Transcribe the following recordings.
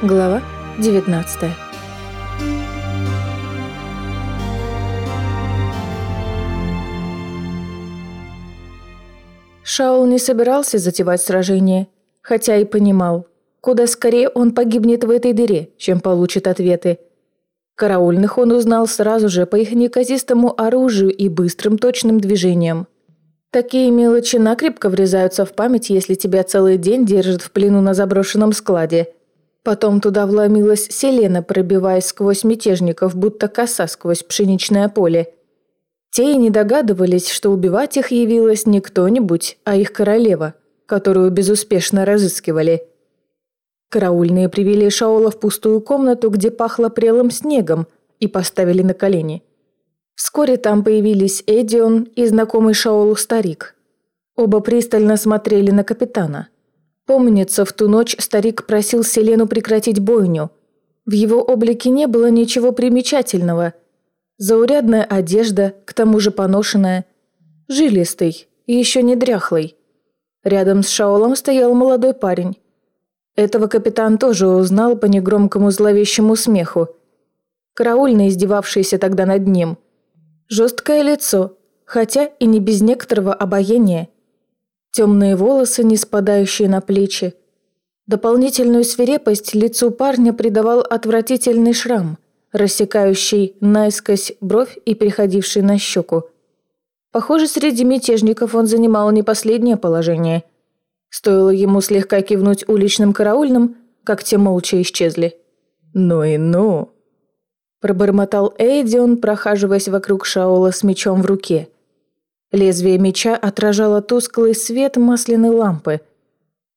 Глава 19 Шаул не собирался затевать сражение, хотя и понимал, куда скорее он погибнет в этой дыре, чем получит ответы. Караульных он узнал сразу же по их неказистому оружию и быстрым точным движениям. Такие мелочи накрепко врезаются в память, если тебя целый день держат в плену на заброшенном складе – Потом туда вломилась Селена, пробиваясь сквозь мятежников, будто коса сквозь пшеничное поле. Те и не догадывались, что убивать их явилась не кто-нибудь, а их королева, которую безуспешно разыскивали. Караульные привели Шаола в пустую комнату, где пахло прелым снегом, и поставили на колени. Вскоре там появились Эдион и знакомый Шаолу старик. Оба пристально смотрели на капитана – Помнится, в ту ночь старик просил Селену прекратить бойню. В его облике не было ничего примечательного. Заурядная одежда, к тому же поношенная. Жилистый и еще не дряхлый. Рядом с Шаолом стоял молодой парень. Этого капитан тоже узнал по негромкому зловещему смеху. Караульный, издевавшийся тогда над ним. Жесткое лицо, хотя и не без некоторого обаяния. Темные волосы, не спадающие на плечи. Дополнительную свирепость лицу парня придавал отвратительный шрам, рассекающий наискось бровь и переходивший на щеку. Похоже, среди мятежников он занимал не последнее положение. Стоило ему слегка кивнуть уличным караульным, как те молча исчезли. «Ну и ну!» Пробормотал Эйдион, прохаживаясь вокруг Шаола с мечом в руке – Лезвие меча отражало тусклый свет масляной лампы.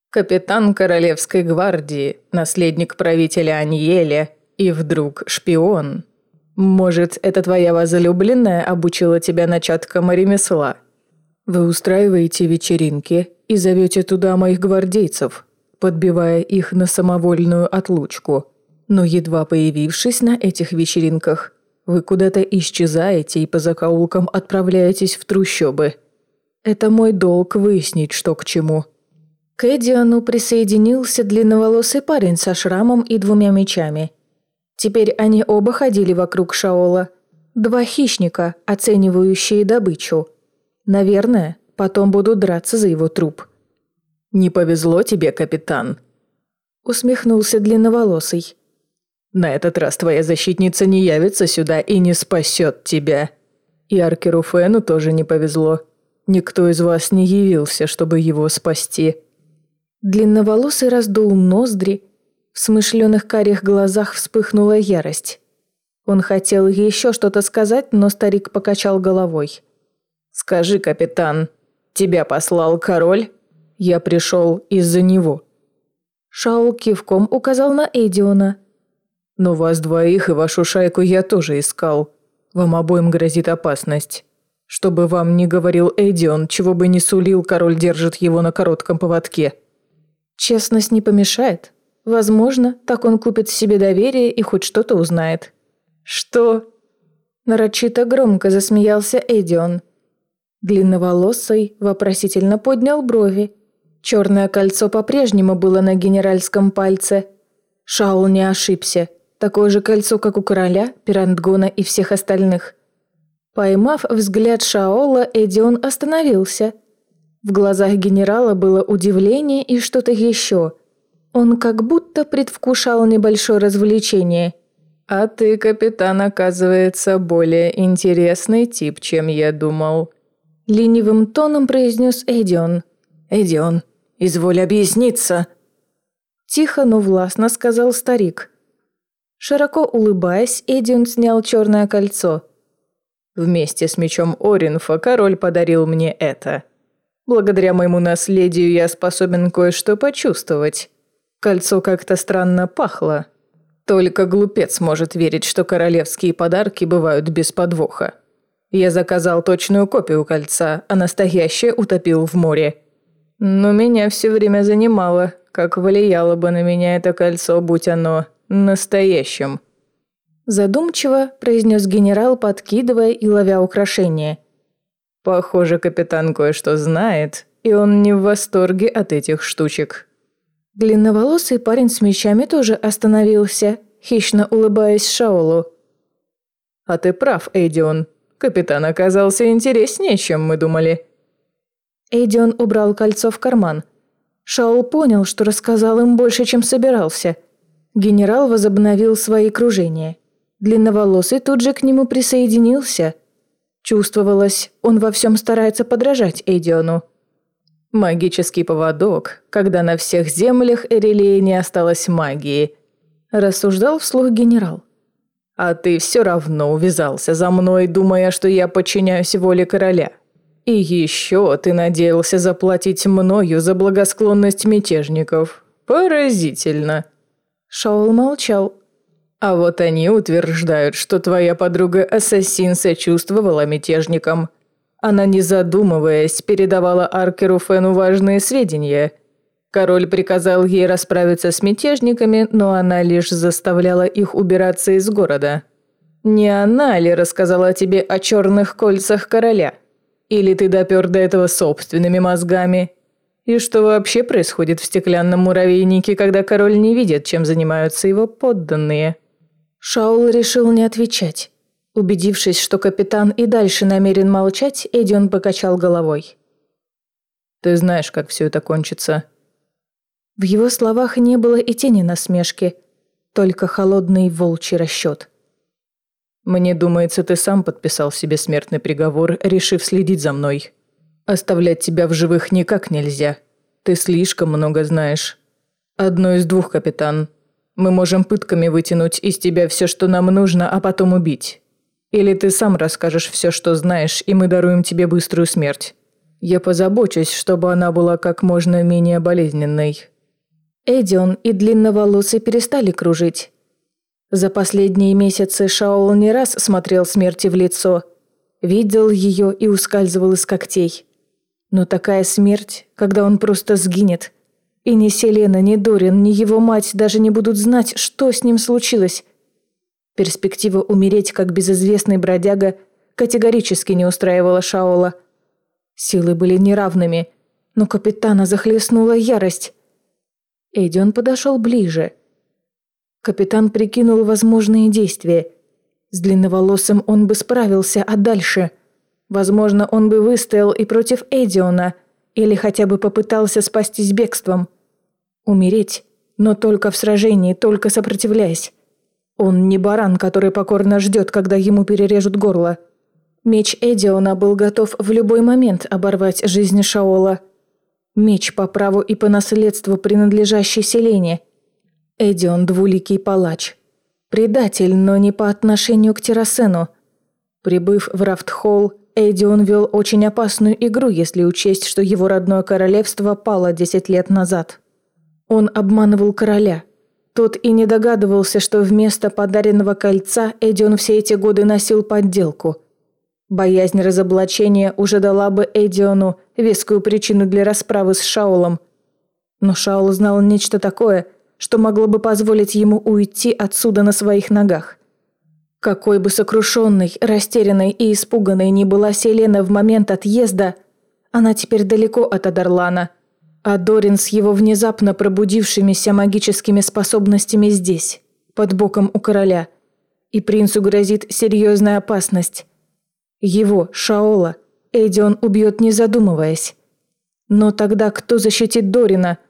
Капитан Королевской гвардии, наследник правителя Аньеля и вдруг шпион. Может, это твоя возлюбленная обучила тебя начаткам ремесла? Вы устраиваете вечеринки и зовете туда моих гвардейцев, подбивая их на самовольную отлучку. Но едва появившись на этих вечеринках, вы куда-то исчезаете и по закоулкам отправляетесь в трущобы. Это мой долг выяснить, что к чему». К Эдиану присоединился длинноволосый парень со шрамом и двумя мечами. Теперь они оба ходили вокруг Шаола. Два хищника, оценивающие добычу. Наверное, потом будут драться за его труп. «Не повезло тебе, капитан», — усмехнулся длинноволосый. На этот раз твоя защитница не явится сюда и не спасет тебя. И Аркеру Фену тоже не повезло. Никто из вас не явился, чтобы его спасти». Длинноволосый раздул ноздри, в смышленых карих глазах вспыхнула ярость. Он хотел еще что-то сказать, но старик покачал головой. «Скажи, капитан, тебя послал король? Я пришел из-за него». Шаул кивком указал на Эдиона, но вас двоих и вашу шайку я тоже искал. Вам обоим грозит опасность. Чтобы вам не говорил Эдион, чего бы ни сулил, король держит его на коротком поводке. Честность не помешает. Возможно, так он купит себе доверие и хоть что-то узнает. Что? Нарочито громко засмеялся Эдион. Длинноволосый вопросительно поднял брови. Черное кольцо по-прежнему было на генеральском пальце. Шаул не ошибся. Такое же кольцо, как у короля, Пирандгона и всех остальных. Поймав взгляд Шаола, Эдион остановился. В глазах генерала было удивление и что-то еще. Он как будто предвкушал небольшое развлечение. «А ты, капитан, оказывается, более интересный тип, чем я думал», – ленивым тоном произнес Эдион. «Эдион, изволь объясниться», – тихо, но властно сказал старик. Широко улыбаясь, Эдион снял черное кольцо. «Вместе с мечом Оринфа король подарил мне это. Благодаря моему наследию я способен кое-что почувствовать. Кольцо как-то странно пахло. Только глупец может верить, что королевские подарки бывают без подвоха. Я заказал точную копию кольца, а настоящее утопил в море. Но меня все время занимало, как влияло бы на меня это кольцо, будь оно настоящем». Задумчиво произнес генерал, подкидывая и ловя украшение. «Похоже, капитан кое-что знает, и он не в восторге от этих штучек». Длинноволосый парень с мечами тоже остановился, хищно улыбаясь Шаолу. «А ты прав, Эйдион. Капитан оказался интереснее, чем мы думали». Эйдион убрал кольцо в карман. Шаол понял, что рассказал им больше, чем собирался. Генерал возобновил свои кружения. Длинноволосый тут же к нему присоединился. Чувствовалось, он во всем старается подражать Эйдиону. «Магический поводок, когда на всех землях Эрелии не осталось магии», рассуждал вслух генерал. «А ты все равно увязался за мной, думая, что я подчиняюсь воле короля. И еще ты надеялся заплатить мною за благосклонность мятежников. Поразительно!» Шаул молчал. «А вот они утверждают, что твоя подруга-ассасин сочувствовала мятежникам. Она, не задумываясь, передавала Аркеру Фену важные сведения. Король приказал ей расправиться с мятежниками, но она лишь заставляла их убираться из города. Не она ли рассказала тебе о черных кольцах короля?» Или ты допер до этого собственными мозгами? И что вообще происходит в стеклянном муравейнике, когда король не видит, чем занимаются его подданные?» Шаул решил не отвечать. Убедившись, что капитан и дальше намерен молчать, Эдион покачал головой. «Ты знаешь, как все это кончится». В его словах не было и тени насмешки, только холодный волчий расчет. Мне думается, ты сам подписал себе смертный приговор, решив следить за мной. Оставлять тебя в живых никак нельзя. Ты слишком много знаешь. Одно из двух, капитан. Мы можем пытками вытянуть из тебя все, что нам нужно, а потом убить. Или ты сам расскажешь все, что знаешь, и мы даруем тебе быструю смерть. Я позабочусь, чтобы она была как можно менее болезненной». Эдион и длинноволосый перестали кружить. За последние месяцы Шаол не раз смотрел смерти в лицо, видел ее и ускальзывал из когтей. Но такая смерть, когда он просто сгинет. И ни Селена, ни Дорин, ни его мать даже не будут знать, что с ним случилось. Перспектива умереть как безызвестный бродяга категорически не устраивала Шаола. Силы были неравными, но капитана захлестнула ярость. Эдион подошел ближе – Капитан прикинул возможные действия. С длинноволосым он бы справился, а дальше? Возможно, он бы выстоял и против Эдиона, или хотя бы попытался спастись бегством. Умереть, но только в сражении, только сопротивляясь. Он не баран, который покорно ждет, когда ему перережут горло. Меч Эдиона был готов в любой момент оборвать жизнь Шаола. Меч по праву и по наследству, принадлежащий Селене – Эдион – двуликий палач. Предатель, но не по отношению к Террасену. Прибыв в Рафтхолл, Эдион вел очень опасную игру, если учесть, что его родное королевство пало 10 лет назад. Он обманывал короля. Тот и не догадывался, что вместо подаренного кольца Эдион все эти годы носил подделку. Боязнь разоблачения уже дала бы Эдиону вескую причину для расправы с Шаулом. Но Шаул знал нечто такое – что могло бы позволить ему уйти отсюда на своих ногах. Какой бы сокрушенной, растерянной и испуганной ни была Селена в момент отъезда, она теперь далеко от Адарлана, а Дорин с его внезапно пробудившимися магическими способностями здесь, под боком у короля, и принцу грозит серьезная опасность. Его, Шаола, Эдион убьет не задумываясь. Но тогда кто защитит Дорина –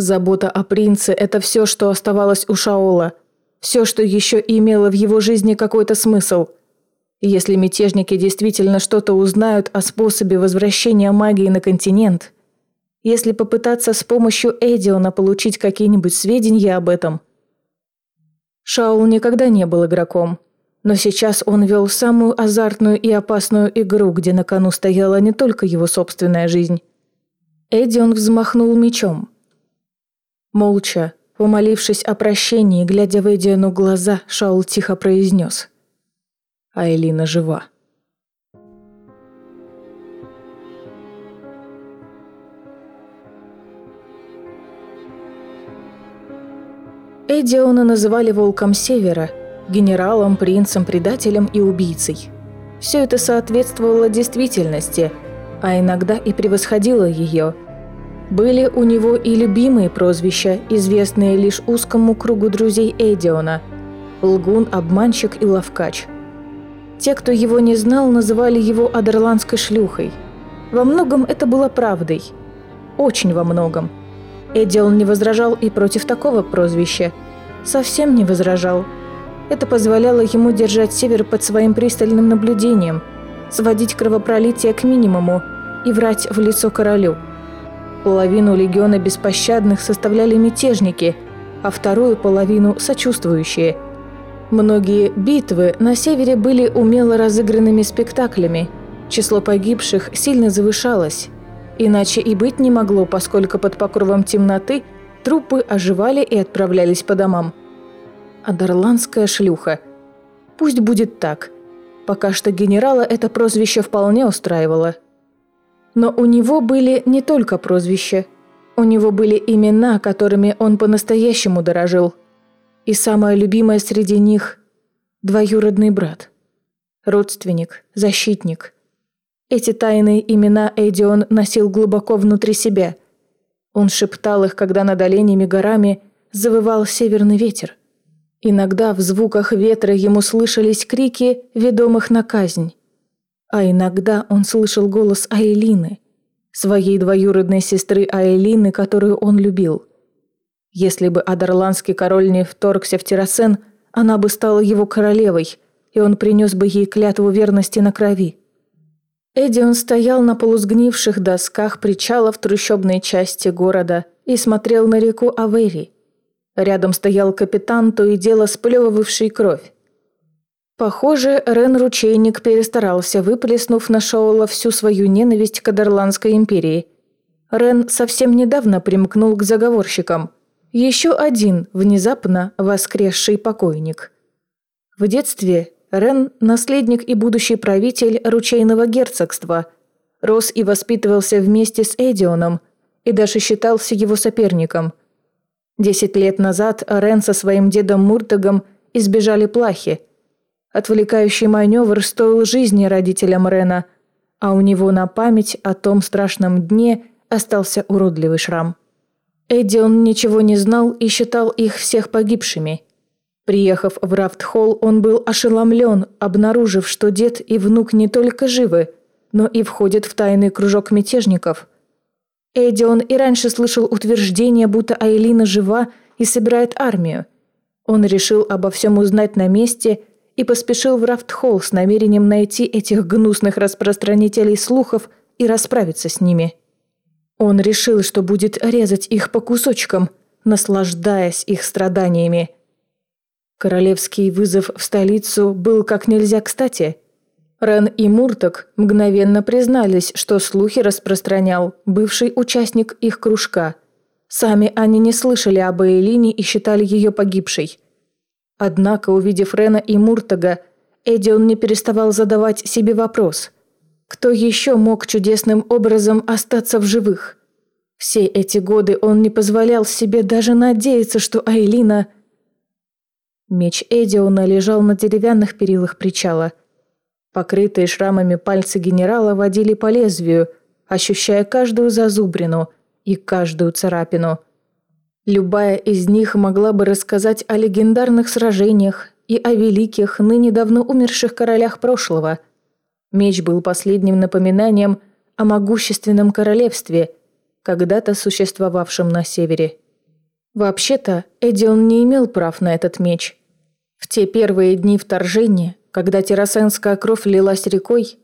Забота о принце – это все, что оставалось у Шаола. Все, что еще имело в его жизни какой-то смысл. Если мятежники действительно что-то узнают о способе возвращения магии на континент, если попытаться с помощью Эдиона получить какие-нибудь сведения об этом. Шаул никогда не был игроком, но сейчас он вел самую азартную и опасную игру, где на кону стояла не только его собственная жизнь. Эдион взмахнул мечом – Молча, помолившись о прощении, глядя в Эдиану глаза, Шаул тихо произнес. «Айлина жива». Эдиона называли волком Севера, генералом, принцем, предателем и убийцей. Все это соответствовало действительности, а иногда и превосходило ее – Были у него и любимые прозвища, известные лишь узкому кругу друзей Эдиона – лгун, обманщик и ловкач. Те, кто его не знал, называли его адерландской шлюхой. Во многом это было правдой. Очень во многом. Эдион не возражал и против такого прозвища. Совсем не возражал. Это позволяло ему держать Север под своим пристальным наблюдением, сводить кровопролитие к минимуму и врать в лицо королю – Половину легиона беспощадных составляли мятежники, а вторую половину – сочувствующие. Многие битвы на севере были умело разыгранными спектаклями. Число погибших сильно завышалось. Иначе и быть не могло, поскольку под покровом темноты трупы оживали и отправлялись по домам. Адерландская шлюха. Пусть будет так. Пока что генерала это прозвище вполне устраивало – но у него были не только прозвища. У него были имена, которыми он по-настоящему дорожил. И самое любимое среди них – двоюродный брат. Родственник, защитник. Эти тайные имена Эдион носил глубоко внутри себя. Он шептал их, когда над оленями горами завывал северный ветер. Иногда в звуках ветра ему слышались крики, ведомых на казнь. А иногда он слышал голос Айлины, своей двоюродной сестры Айлины, которую он любил. Если бы Адерландский король не вторгся в Террасен, она бы стала его королевой, и он принес бы ей клятву верности на крови. Эдион стоял на полусгнивших досках причала в трущобной части города и смотрел на реку Авери. Рядом стоял капитан, то и дело сплевывавший кровь. Похоже, Рен-ручейник перестарался, выплеснув на Шоула всю свою ненависть к Адерландской империи. Рен совсем недавно примкнул к заговорщикам. Еще один внезапно воскресший покойник. В детстве Рен – наследник и будущий правитель ручейного герцогства. Рос и воспитывался вместе с Эдионом и даже считался его соперником. Десять лет назад Рен со своим дедом Муртагом избежали плахи – Отвлекающий маневр стоил жизни родителям Рена, а у него на память о том страшном дне остался уродливый шрам. Эдион ничего не знал и считал их всех погибшими. Приехав в Рафтхолл, он был ошеломлен, обнаружив, что дед и внук не только живы, но и входят в тайный кружок мятежников. Эдион и раньше слышал утверждение, будто Айлина жива и собирает армию. Он решил обо всем узнать на месте – и поспешил в Рафтхолл с намерением найти этих гнусных распространителей слухов и расправиться с ними. Он решил, что будет резать их по кусочкам, наслаждаясь их страданиями. Королевский вызов в столицу был как нельзя кстати. Рен и Мурток мгновенно признались, что слухи распространял бывший участник их кружка. Сами они не слышали об Эйлине и считали ее погибшей – Однако, увидев Рена и Муртага, Эдион не переставал задавать себе вопрос. Кто еще мог чудесным образом остаться в живых? Все эти годы он не позволял себе даже надеяться, что Айлина... Меч Эдиона лежал на деревянных перилах причала. Покрытые шрамами пальцы генерала водили по лезвию, ощущая каждую зазубрину и каждую царапину – Любая из них могла бы рассказать о легендарных сражениях и о великих, ныне давно умерших королях прошлого. Меч был последним напоминанием о могущественном королевстве, когда-то существовавшем на севере. Вообще-то, Эдион не имел прав на этот меч. В те первые дни вторжения, когда террасенская кровь лилась рекой,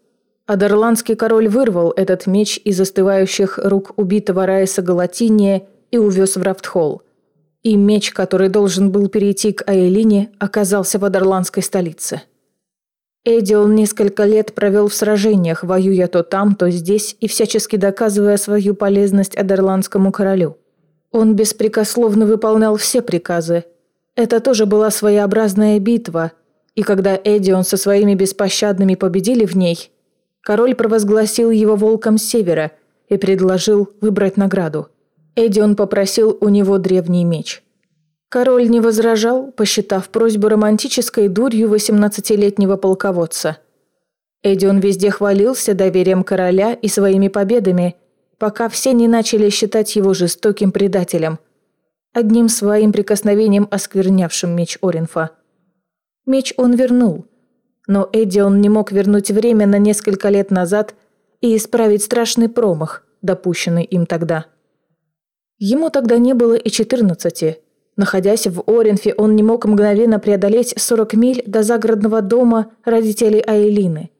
Адерландский король вырвал этот меч из застывающих рук убитого Раиса Галатиния и увез в Рафтхолл. И меч, который должен был перейти к Айлине, оказался в Адерландской столице. Эдион несколько лет провел в сражениях, воюя то там, то здесь и всячески доказывая свою полезность Адерландскому королю. Он беспрекословно выполнял все приказы. Это тоже была своеобразная битва, и когда Эдион со своими беспощадными победили в ней, король провозгласил его волком севера и предложил выбрать награду – Эдион попросил у него древний меч. Король не возражал, посчитав просьбу романтической дурью 18-летнего полководца. Эдион везде хвалился доверием короля и своими победами, пока все не начали считать его жестоким предателем, одним своим прикосновением осквернявшим меч Оринфа. Меч он вернул, но Эдион не мог вернуть время на несколько лет назад и исправить страшный промах, допущенный им тогда. Ему тогда не было и четырнадцати. Находясь в Оринфе, он не мог мгновенно преодолеть 40 миль до загородного дома родителей Айлины.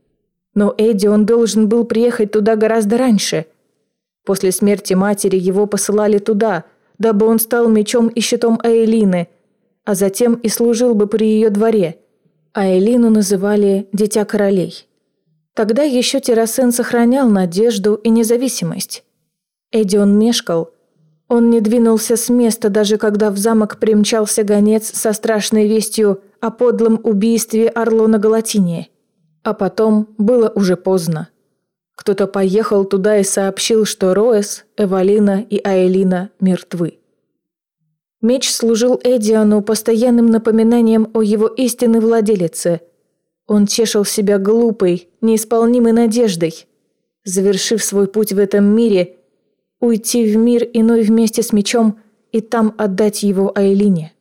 Но Эдион должен был приехать туда гораздо раньше. После смерти матери его посылали туда, дабы он стал мечом и щитом Айлины, а затем и служил бы при ее дворе. Айлину называли «Дитя королей». Тогда еще Террасен сохранял надежду и независимость. Эдион мешкал. Он не двинулся с места, даже когда в замок примчался гонец со страшной вестью о подлом убийстве Орлона Галатиния. А потом было уже поздно. Кто-то поехал туда и сообщил, что Роэс, Эвалина и Аэлина мертвы. Меч служил Эдиану постоянным напоминанием о его истинной владелице. Он чешил себя глупой, неисполнимой надеждой. Завершив свой путь в этом мире, уйти в мир иной вместе с мечом и там отдать его Айлине.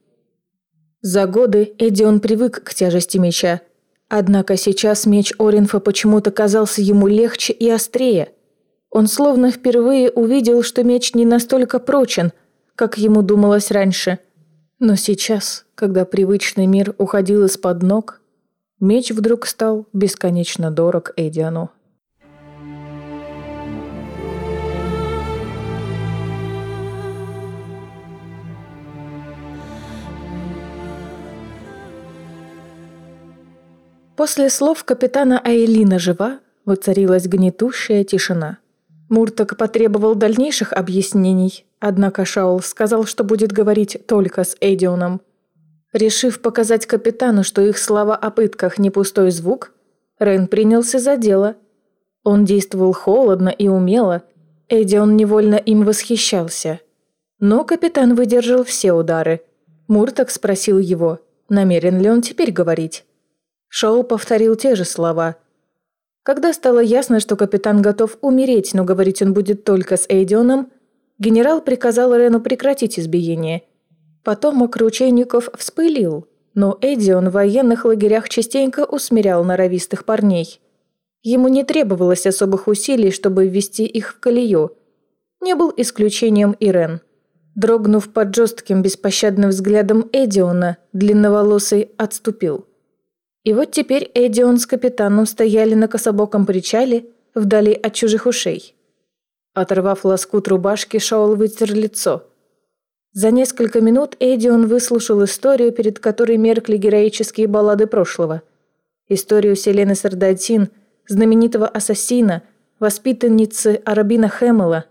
За годы Эдион привык к тяжести меча – Однако сейчас меч Оринфа почему-то казался ему легче и острее. Он словно впервые увидел, что меч не настолько прочен, как ему думалось раньше. Но сейчас, когда привычный мир уходил из-под ног, меч вдруг стал бесконечно дорог Эдиану. После слов капитана Айлина жива, воцарилась гнетущая тишина. Мурток потребовал дальнейших объяснений, однако Шаул сказал, что будет говорить только с Эдионом. Решив показать капитану, что их слова о пытках не пустой звук, Рен принялся за дело. Он действовал холодно и умело, Эдион невольно им восхищался. Но капитан выдержал все удары. Мурток спросил его, намерен ли он теперь говорить. Шоу повторил те же слова. Когда стало ясно, что капитан готов умереть, но говорить он будет только с Эйдионом, генерал приказал Рену прекратить избиение. Потомок ручейников вспылил, но Эдион в военных лагерях частенько усмирял норовистых парней. Ему не требовалось особых усилий, чтобы ввести их в колею. Не был исключением и Рен. Дрогнув под жестким беспощадным взглядом Эдиона, длинноволосый отступил – и вот теперь Эдион с капитаном стояли на кособоком причале, вдали от чужих ушей. Оторвав лоскут рубашки, Шаул вытер лицо. За несколько минут Эдион выслушал историю, перед которой меркли героические баллады прошлого. Историю Селены Сардатин, знаменитого ассасина, воспитанницы Арабина Хэмела.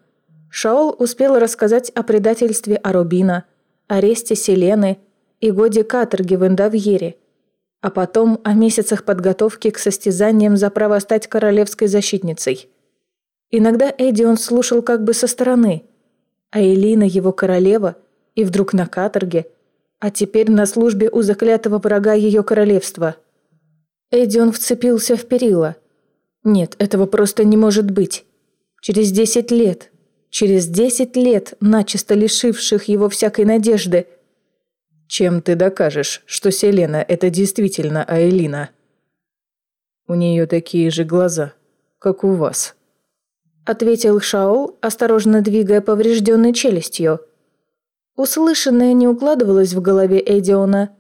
Шаол успел рассказать о предательстве Арубина, аресте Селены и годе каторги в Индавьере – а потом о месяцах подготовки к состязаниям за право стать королевской защитницей. Иногда Эдион слушал как бы со стороны, а Элина его королева, и вдруг на каторге, а теперь на службе у заклятого врага ее королевства. Эдион вцепился в перила. Нет, этого просто не может быть. Через десять лет, через десять лет, начисто лишивших его всякой надежды – чем ты докажешь, что Селена – это действительно Айлина? У нее такие же глаза, как у вас. Ответил Шаол, осторожно двигая поврежденной челюстью. Услышанное не укладывалось в голове Эдиона.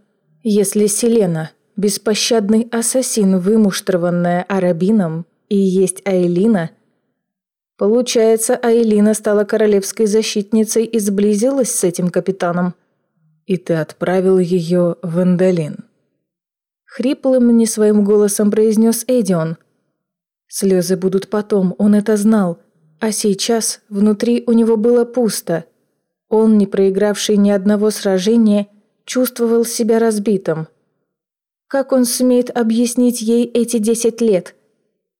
Если Селена – беспощадный ассасин, вымуштрованная арабином, и есть Айлина – Получается, Айлина стала королевской защитницей и сблизилась с этим капитаном – и ты отправил ее в Эндолин. Хриплым не своим голосом произнес Эдион. Слезы будут потом, он это знал. А сейчас внутри у него было пусто. Он, не проигравший ни одного сражения, чувствовал себя разбитым. Как он смеет объяснить ей эти десять лет?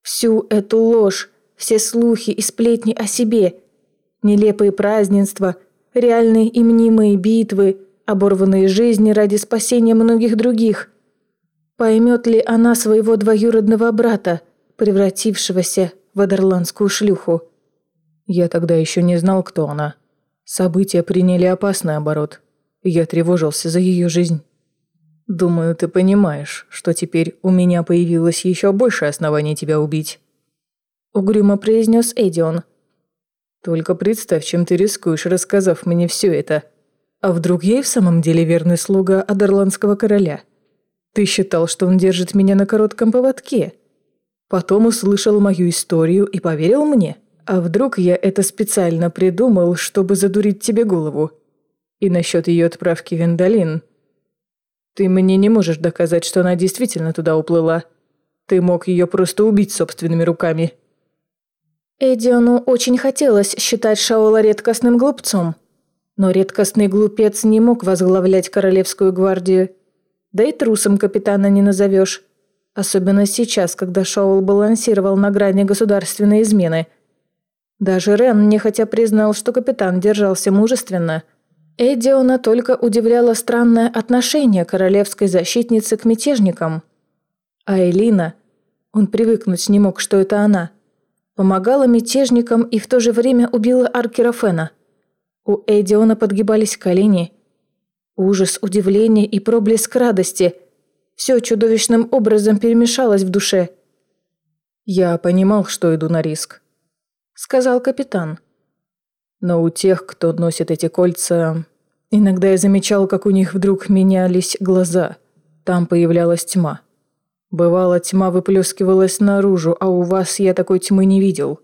Всю эту ложь, все слухи и сплетни о себе, нелепые празднества, реальные и мнимые битвы – оборванные жизни ради спасения многих других. Поймет ли она своего двоюродного брата, превратившегося в адерландскую шлюху? Я тогда еще не знал, кто она. События приняли опасный оборот. Я тревожился за ее жизнь. Думаю, ты понимаешь, что теперь у меня появилось еще больше оснований тебя убить. Угрюмо произнес Эдион. Только представь, чем ты рискуешь, рассказав мне все это. А вдруг я и в самом деле верный слуга Адерландского короля? Ты считал, что он держит меня на коротком поводке. Потом услышал мою историю и поверил мне. А вдруг я это специально придумал, чтобы задурить тебе голову? И насчет ее отправки в Виндалин. Ты мне не можешь доказать, что она действительно туда уплыла. Ты мог ее просто убить собственными руками. Эдиону очень хотелось считать Шаола редкостным глупцом. Но редкостный глупец не мог возглавлять Королевскую гвардию. Да и трусом капитана не назовешь. Особенно сейчас, когда Шаол балансировал на грани государственной измены. Даже Рен нехотя признал, что капитан держался мужественно. Эдиона только удивляло странное отношение королевской защитницы к мятежникам. А Элина... Он привыкнуть не мог, что это она – помогала мятежникам и в то же время убила Аркера Фена. У Эдиона подгибались колени. Ужас, удивление и проблеск радости. Все чудовищным образом перемешалось в душе. «Я понимал, что иду на риск», — сказал капитан. «Но у тех, кто носит эти кольца, иногда я замечал, как у них вдруг менялись глаза. Там появлялась тьма. Бывало, тьма выплескивалась наружу, а у вас я такой тьмы не видел.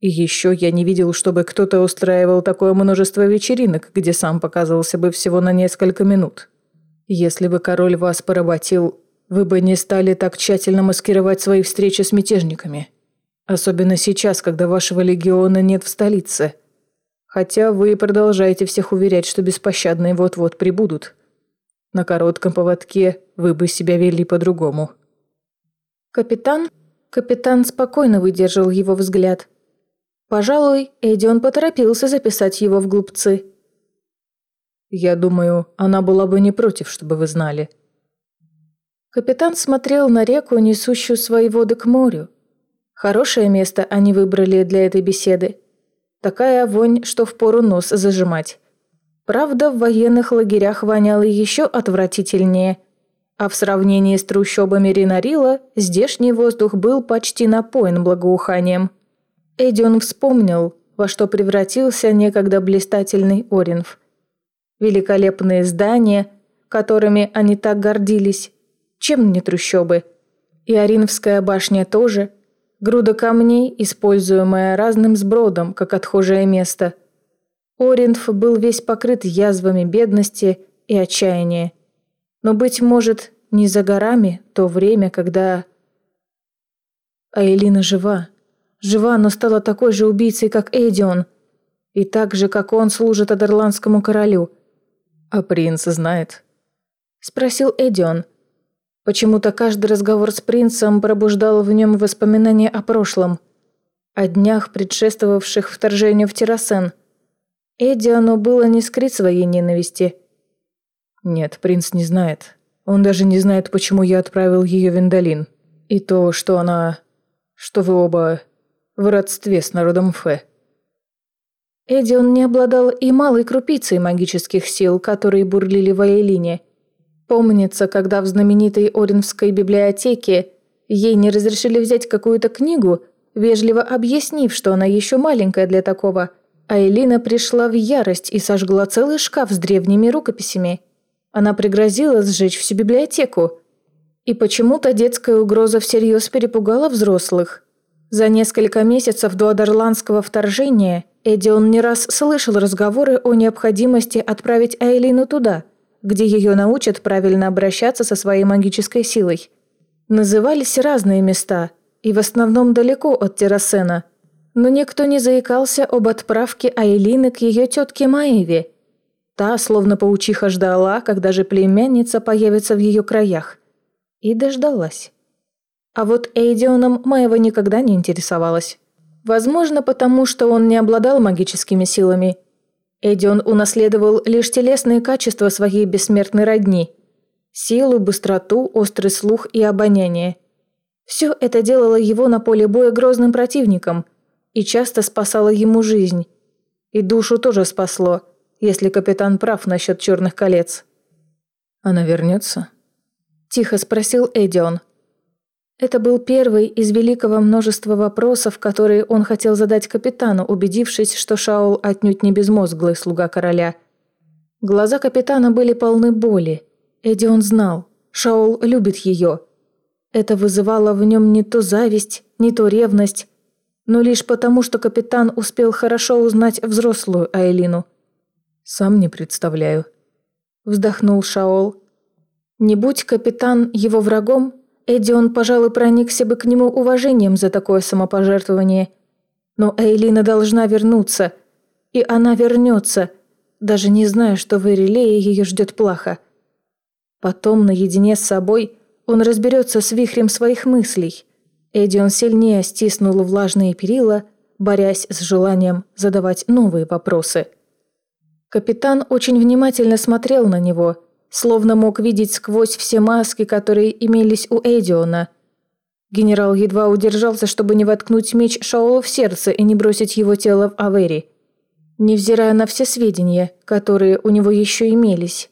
И еще я не видел, чтобы кто-то устраивал такое множество вечеринок, где сам показывался бы всего на несколько минут. Если бы король вас поработил, вы бы не стали так тщательно маскировать свои встречи с мятежниками. Особенно сейчас, когда вашего легиона нет в столице. Хотя вы продолжаете всех уверять, что беспощадные вот-вот прибудут. На коротком поводке вы бы себя вели по-другому. Капитан? Капитан спокойно выдержал его взгляд. Пожалуй, Эдион поторопился записать его в глупцы. «Я думаю, она была бы не против, чтобы вы знали». Капитан смотрел на реку, несущую свои воды к морю. Хорошее место они выбрали для этой беседы. Такая вонь, что впору нос зажимать. Правда, в военных лагерях воняло еще отвратительнее – а в сравнении с трущобами Ринарила здешний воздух был почти напоен благоуханием. Эдион вспомнил, во что превратился некогда блистательный Оринф. Великолепные здания, которыми они так гордились, чем не трущобы. И Оринфская башня тоже, груда камней, используемая разным сбродом, как отхожее место. Оринф был весь покрыт язвами бедности и отчаяния. Но, быть может, не за горами то время, когда... А Элина жива. Жива, но стала такой же убийцей, как Эдион. И так же, как он, служит Адерландскому королю. А принц знает? Спросил Эдион. Почему-то каждый разговор с принцем пробуждал в нем воспоминания о прошлом. О днях, предшествовавших вторжению в Террасен. Эдиону было не скрыть своей ненависти – нет, принц не знает. Он даже не знает, почему я отправил ее в Виндалин. И то, что она... что вы оба в родстве с народом Фе. Эдион не обладал и малой крупицей магических сил, которые бурлили в Айлине. Помнится, когда в знаменитой Оринской библиотеке ей не разрешили взять какую-то книгу, вежливо объяснив, что она еще маленькая для такого, Айлина пришла в ярость и сожгла целый шкаф с древними рукописями – она пригрозила сжечь всю библиотеку. И почему-то детская угроза всерьез перепугала взрослых. За несколько месяцев до Адерландского вторжения Эдион не раз слышал разговоры о необходимости отправить Айлину туда, где ее научат правильно обращаться со своей магической силой. Назывались разные места, и в основном далеко от Террасена, но никто не заикался об отправке Айлины к ее тетке Маеве – Та, словно паучиха, ждала, когда же племянница появится в ее краях. И дождалась. А вот Эйдионом Маева никогда не интересовалась. Возможно, потому что он не обладал магическими силами. Эдион унаследовал лишь телесные качества своей бессмертной родни. Силу, быстроту, острый слух и обоняние. Все это делало его на поле боя грозным противником, и часто спасало ему жизнь. И душу тоже спасло, если капитан прав насчет черных колец. «Она вернется?» – тихо спросил Эдион. Это был первый из великого множества вопросов, которые он хотел задать капитану, убедившись, что Шаул отнюдь не безмозглый слуга короля. Глаза капитана были полны боли. Эдион знал, Шаул любит ее. Это вызывало в нем не то зависть, не то ревность, но лишь потому, что капитан успел хорошо узнать взрослую Айлину. «Сам не представляю», – вздохнул Шаол. «Не будь капитан его врагом, Эдион, пожалуй, проникся бы к нему уважением за такое самопожертвование. Но Эйлина должна вернуться. И она вернется, даже не зная, что в Ирелее ее ждет плохо. Потом, наедине с собой, он разберется с вихрем своих мыслей. Эдион сильнее стиснул влажные перила, борясь с желанием задавать новые вопросы. Капитан очень внимательно смотрел на него – словно мог видеть сквозь все маски, которые имелись у Эдиона. Генерал едва удержался, чтобы не воткнуть меч Шаола в сердце и не бросить его тело в Авери, невзирая на все сведения, которые у него еще имелись.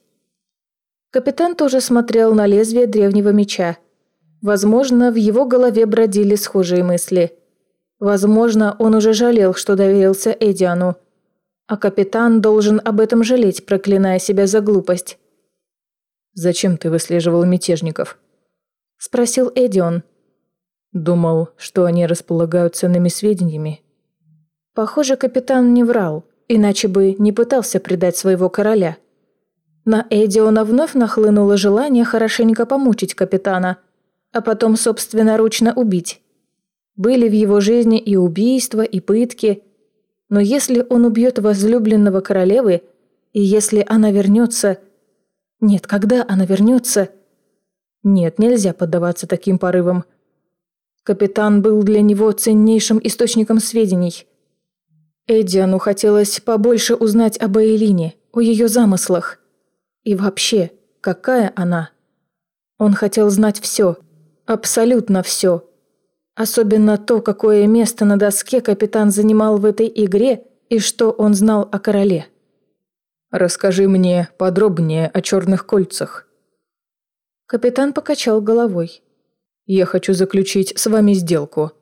Капитан тоже смотрел на лезвие древнего меча. Возможно, в его голове бродили схожие мысли. Возможно, он уже жалел, что доверился Эдиану. А капитан должен об этом жалеть, проклиная себя за глупость. «Зачем ты выслеживал мятежников?» – спросил Эдион. «Думал, что они располагают ценными сведениями». Похоже, капитан не врал, иначе бы не пытался предать своего короля. На Эдиона вновь нахлынуло желание хорошенько помучить капитана, а потом собственноручно убить. Были в его жизни и убийства, и пытки, но если он убьет возлюбленного королевы, и если она вернется – нет, когда она вернется? Нет, нельзя поддаваться таким порывам. Капитан был для него ценнейшим источником сведений. Эдиану хотелось побольше узнать об Эйлине, о ее замыслах. И вообще, какая она? Он хотел знать все, абсолютно все. Особенно то, какое место на доске капитан занимал в этой игре и что он знал о короле. «Расскажи мне подробнее о черных кольцах». Капитан покачал головой. «Я хочу заключить с вами сделку»,